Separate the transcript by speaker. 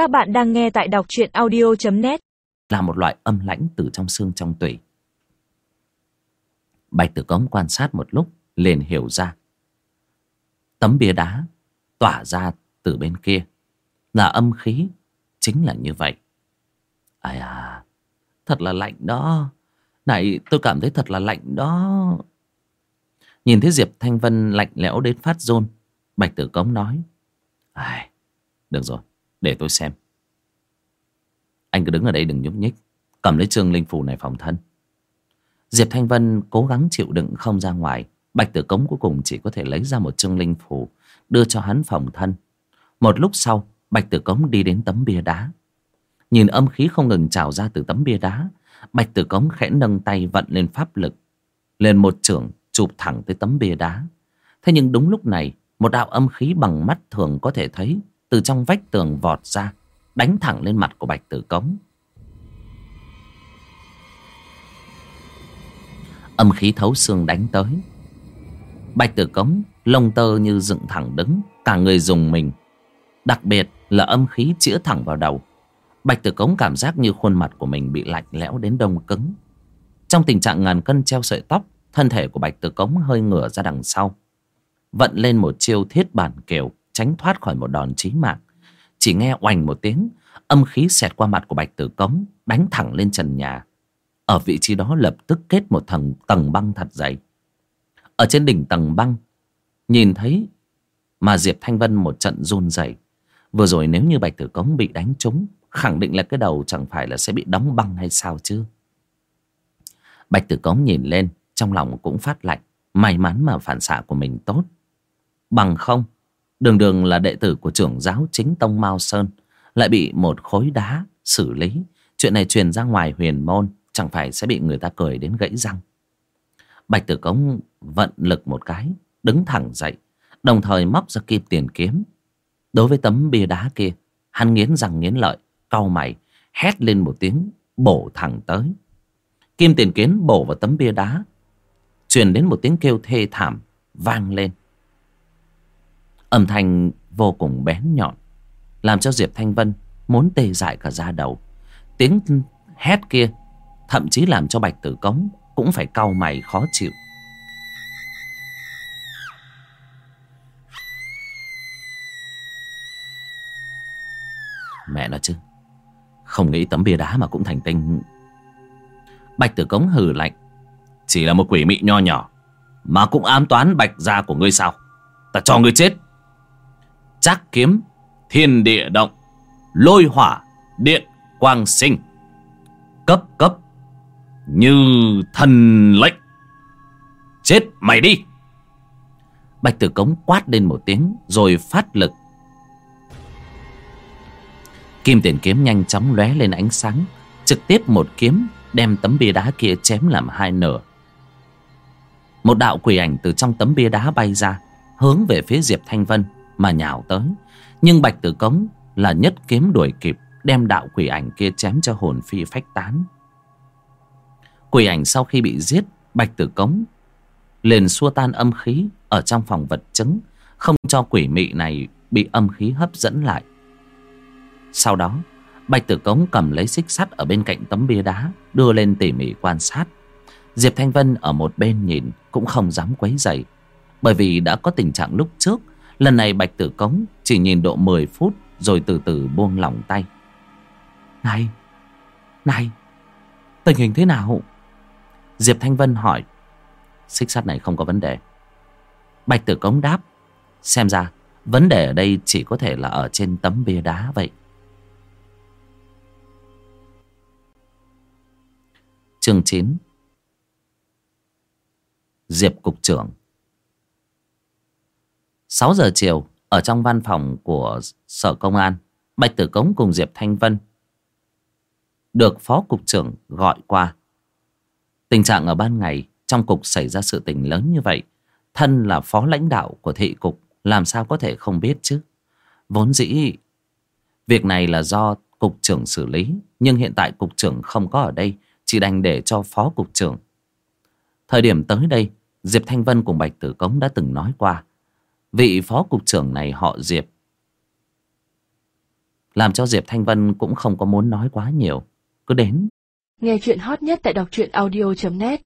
Speaker 1: Các bạn đang nghe tại đọc truyện audio.net
Speaker 2: Là một loại âm lãnh từ trong xương trong tủy. Bạch Tử Cống quan sát một lúc liền hiểu ra. Tấm bia đá tỏa ra từ bên kia. Là âm khí Chính là như vậy. Ai à Thật là lạnh đó. Này tôi cảm thấy thật là lạnh đó. Nhìn thấy Diệp Thanh Vân lạnh lẽo đến phát rôn Bạch Tử Cống nói Ai, Được rồi để tôi xem. Anh cứ đứng ở đây đừng nhúc nhích. Cầm lấy trương linh phù này phòng thân. Diệp Thanh Vân cố gắng chịu đựng không ra ngoài. Bạch Tử Cống cuối cùng chỉ có thể lấy ra một trương linh phù, Đưa cho hắn phòng thân. Một lúc sau, Bạch Tử Cống đi đến tấm bia đá. Nhìn âm khí không ngừng trào ra từ tấm bia đá, Bạch Tử Cống khẽ nâng tay vận lên pháp lực, Lên một trưởng chụp thẳng tới tấm bia đá. Thế nhưng đúng lúc này, Một đạo âm khí bằng mắt thường có thể thấy từ trong vách tường vọt ra, Đánh thẳng lên mặt của Bạch Tử Cống. Âm khí thấu xương đánh tới. Bạch Tử Cống Lông tơ như dựng thẳng đứng, Cả người dùng mình. Đặc biệt là âm khí chĩa thẳng vào đầu. Bạch Tử Cống cảm giác như khuôn mặt của mình bị lạnh lẽo đến đông cứng. Trong tình trạng ngàn cân treo sợi tóc, Thân thể của Bạch Tử Cống hơi ngửa ra đằng sau. Vận lên một chiêu thiết bản kiểu. Tránh thoát khỏi một đòn chí mạng. Chỉ nghe oành một tiếng, Âm khí xẹt qua mặt của Bạch Tử Cống, Đánh thẳng lên trần nhà. Ở vị trí đó lập tức kết một thằng tầng băng thật dày. Ở trên đỉnh tầng băng, Nhìn thấy Mà Diệp Thanh Vân một trận run rẩy. Vừa rồi nếu như Bạch Tử Cống bị đánh trúng, Khẳng định là cái đầu chẳng phải là sẽ bị đóng băng hay sao chứ? Bạch Tử Cống nhìn lên, Trong lòng cũng phát lạnh, May mắn mà phản xạ của mình tốt. Bằng không Đường đường là đệ tử của trưởng giáo chính Tông Mao Sơn, Lại bị một khối đá xử lý. Chuyện này truyền ra ngoài huyền môn, Chẳng phải sẽ bị người ta cười đến gãy răng. Bạch Tử Cống vận lực một cái, Đứng thẳng dậy, Đồng thời móc ra kim tiền kiếm. Đối với tấm bia đá kia, Hắn nghiến răng nghiến lợi, cau mày, hét lên một tiếng, bổ thẳng tới. Kim tiền kiếm bổ vào tấm bia đá, truyền đến một tiếng kêu thê thảm vang lên âm thanh vô cùng bén nhọn, làm cho diệp thanh vân muốn tê dại cả da đầu. Tiếng hét kia thậm chí làm cho bạch tử cống cũng phải cau mày khó chịu. Mẹ nó chứ, không nghĩ tấm bia đá mà cũng thành tinh. Bạch tử cống hừ lạnh. Chỉ là một quỷ mị nho nhỏ Mà cũng ám toán bạch gia của ngươi sao? Ta cho ngươi chết. Chắc kiếm, Thiên địa động, Lôi hỏa, Điện, quang sinh. Cấp cấp, Như thần lệnh. Chết mày đi. Bạch tử cống quát lên một tiếng, Rồi phát lực. Kim tiền kiếm nhanh chóng lóe lên ánh sáng, Trực tiếp một kiếm, Đem tấm bia đá kia chém làm hai nửa. Một đạo quỷ ảnh từ trong tấm bia đá bay ra, Hướng về phía Diệp Thanh Vân. Mà nhào tới. Nhưng Bạch Tử Cống là nhất kiếm đuổi kịp, Đem đạo quỷ ảnh kia chém cho hồn phi phách tán. Quỷ ảnh sau khi bị giết, Bạch Tử Cống liền xua tan âm khí Ở trong phòng vật chứng, Không cho quỷ mị này bị âm khí hấp dẫn lại. Sau đó, Bạch Tử Cống cầm lấy xích sắt ở bên cạnh tấm bia đá, Đưa lên tỉ mỉ quan sát. Diệp Thanh Vân ở một bên nhìn Cũng không dám quấy dày Bởi vì đã có tình trạng lúc trước Lần này Bạch Tử Cống chỉ nhìn độ 10 phút Rồi từ từ buông lỏng tay. Này Này, Tình hình thế nào? Diệp Thanh Vân hỏi. Xích sắt này không có vấn đề. Bạch Tử Cống đáp. Xem ra, vấn đề ở đây chỉ có thể là ở trên tấm bia đá vậy. Chương 9 Diệp Cục trưởng. 6 giờ chiều Ở trong văn phòng của Sở Công an, Bạch Tử Cống cùng Diệp Thanh Vân Được Phó Cục trưởng gọi qua. Tình trạng ở ban ngày Trong cục xảy ra sự tình lớn như vậy, Thân là phó lãnh đạo của thị cục, Làm sao có thể không biết chứ? Vốn dĩ, Việc này là do cục trưởng xử lý, Nhưng hiện tại cục trưởng không có ở đây, chỉ đành để cho phó cục trưởng. Thời điểm tới đây, diệp thanh vân cùng bạch tử cống đã từng nói qua vị phó cục trưởng này họ diệp. Làm cho Diệp Thanh Vân cũng không có muốn nói quá nhiều. Cứ đến.
Speaker 3: Nghe chuyện hot nhất tại đọc truyện audio.net